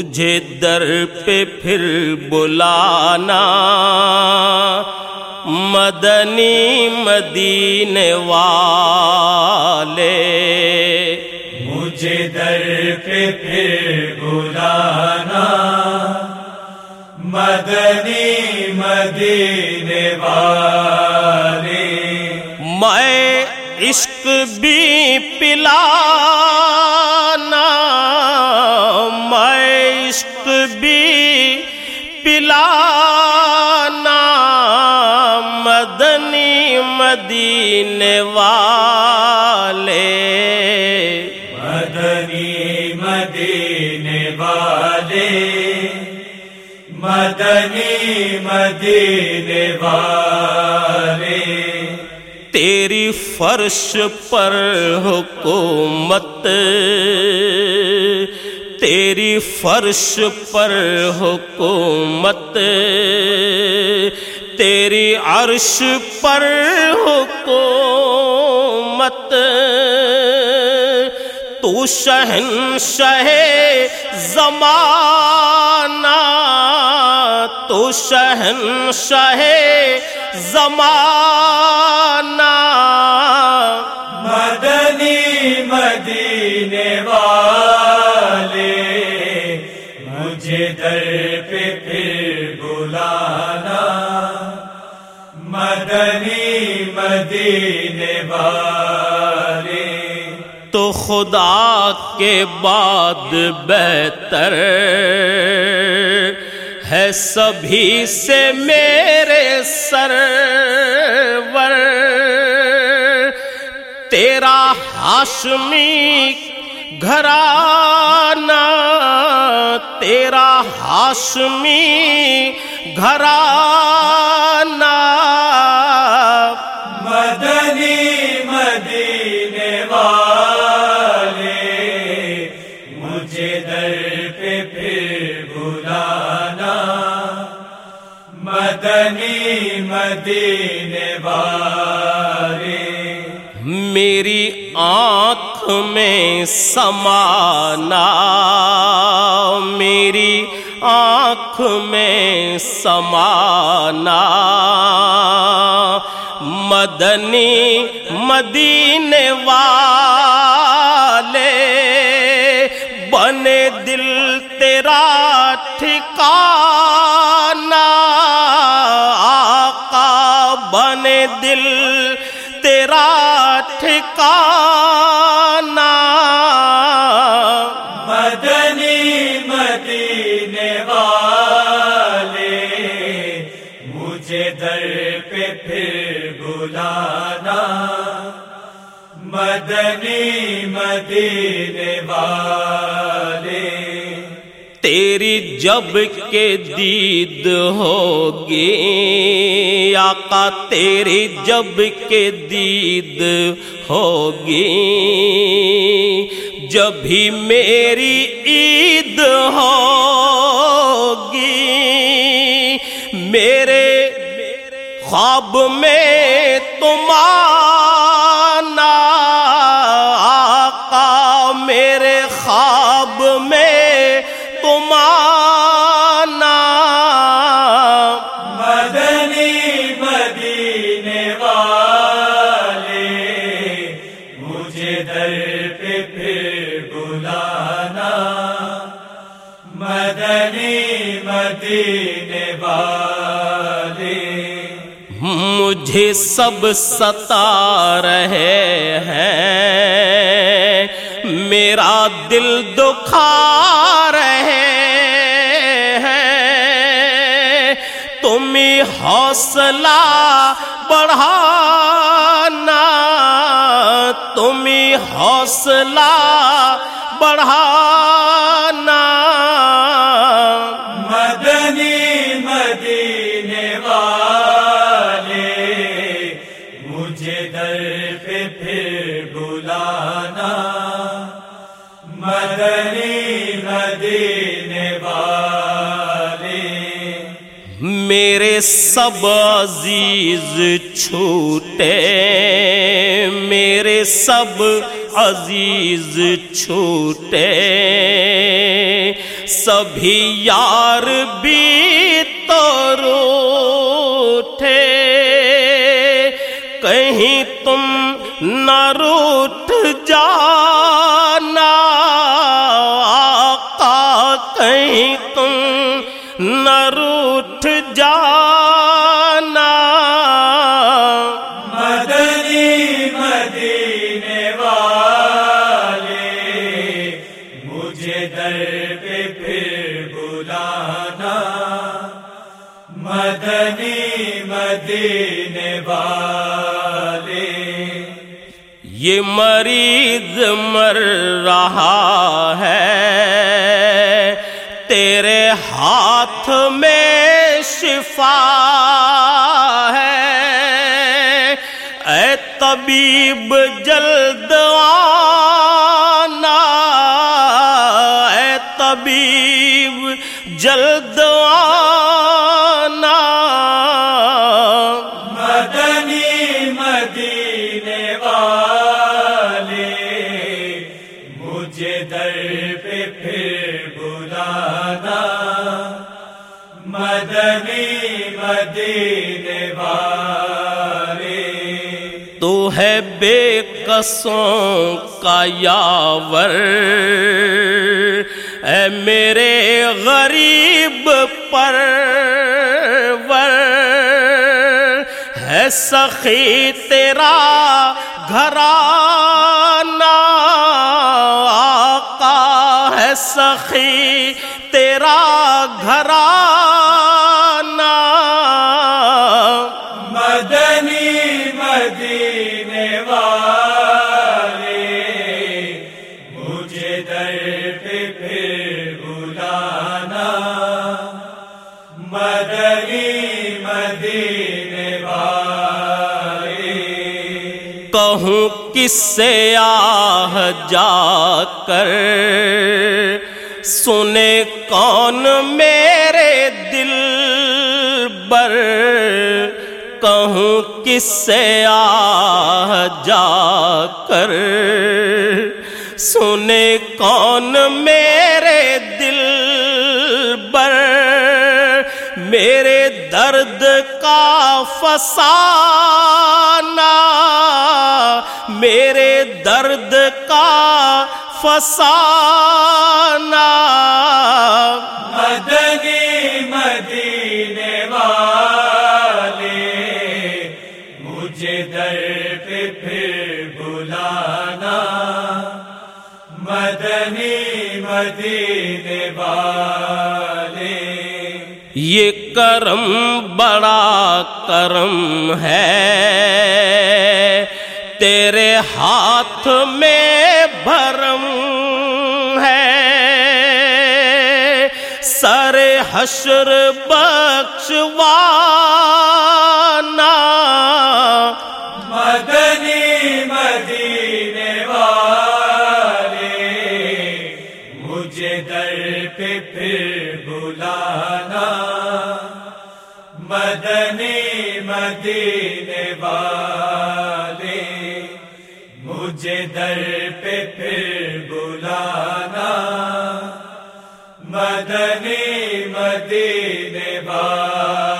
مجھے در پہ پھر بلانا۔ مدنی مدین والے۔ مجھے در پہ پھر بلانا۔ مدنی مدینے والے۔ میں عشق بھی پلانا پلانا مدنی مدینے والے۔ مدنی مدینے والے۔ مدنی مدینے والے۔ تیری فرش پر حکومت۔ تیری فرش پر حکومت، تیری عرش پر حکومت۔ تو شہن شہ زمانہ، تو شہن شہ زمانہ۔ تو خدا کے بعد بہتر ہے سبھی سے میرے سرور تیرا ہاشمی گھرانہ، تیرا ہاشمی گھرانہ۔ مجھے در پہ پھر بلانا۔ مدنی مدینے والے۔ میری آنکھ میں سمانا۔ میری آنکھ میں سمانا۔ مدنی مدینے والے دل تیرا ٹھکانا مدنی مدینے والے مجھے در پہ پھر بلانا۔ مدنی مدینے والے جب کے دید ہوگی، آقا تیری جب کے دید ہوگی، جب بھی میری عید ہوگی، میرے خواب میں تم مجھے سب ستا رہے ہیں۔ میرا دل دکھا رہے ہیں۔ تم حوصلہ بڑھانا تم حوصلہ بڑھانا۔ مدنی مدینے والے میرے سب عزیز چھوٹے، میرے سب عزیز چھوٹے۔ سبھی یار بھی تو روٹھے نہ روٹ جانا۔ مدنی مدینے والے مجھے در پہ پھر بلانا۔ مدنی مدینے والے۔ یہ مریض مر رہا ہے تیرے ہاتھ میں شفا ہے۔ اے طبیب جلد آنا۔ اے طبیب جلد آنا۔ مدنی مدینے والے تو ہے بے قصوں کا یاور۔ اے میرے غریب پر ہے سخی تیرا گھرانا آقا، ہے سخی تیرا گھرانا کہوں کس سے آہ جا کر؟ سنے کون میرے دل بر؟ کہوں کس سے آہ جا کر؟ سنے کون میرے دل بر؟ میرے درد کا فسانہ میرے درد کا فسانہ۔ مدنی مدینے والے مجھے در پہ پھر بلانا۔ مدنی مدینے والے۔ یہ کرم بڑا کرم ہے۔ تیرے ہاتھ میں بھرم ہے۔ سر حشر بخشوانا۔ مدنی مدینے والے، مجھے در پہ پھر بلانا۔ مدنی مدینے والے۔ مجھے در پہ پھر بلانا۔ مدنی مدینے بار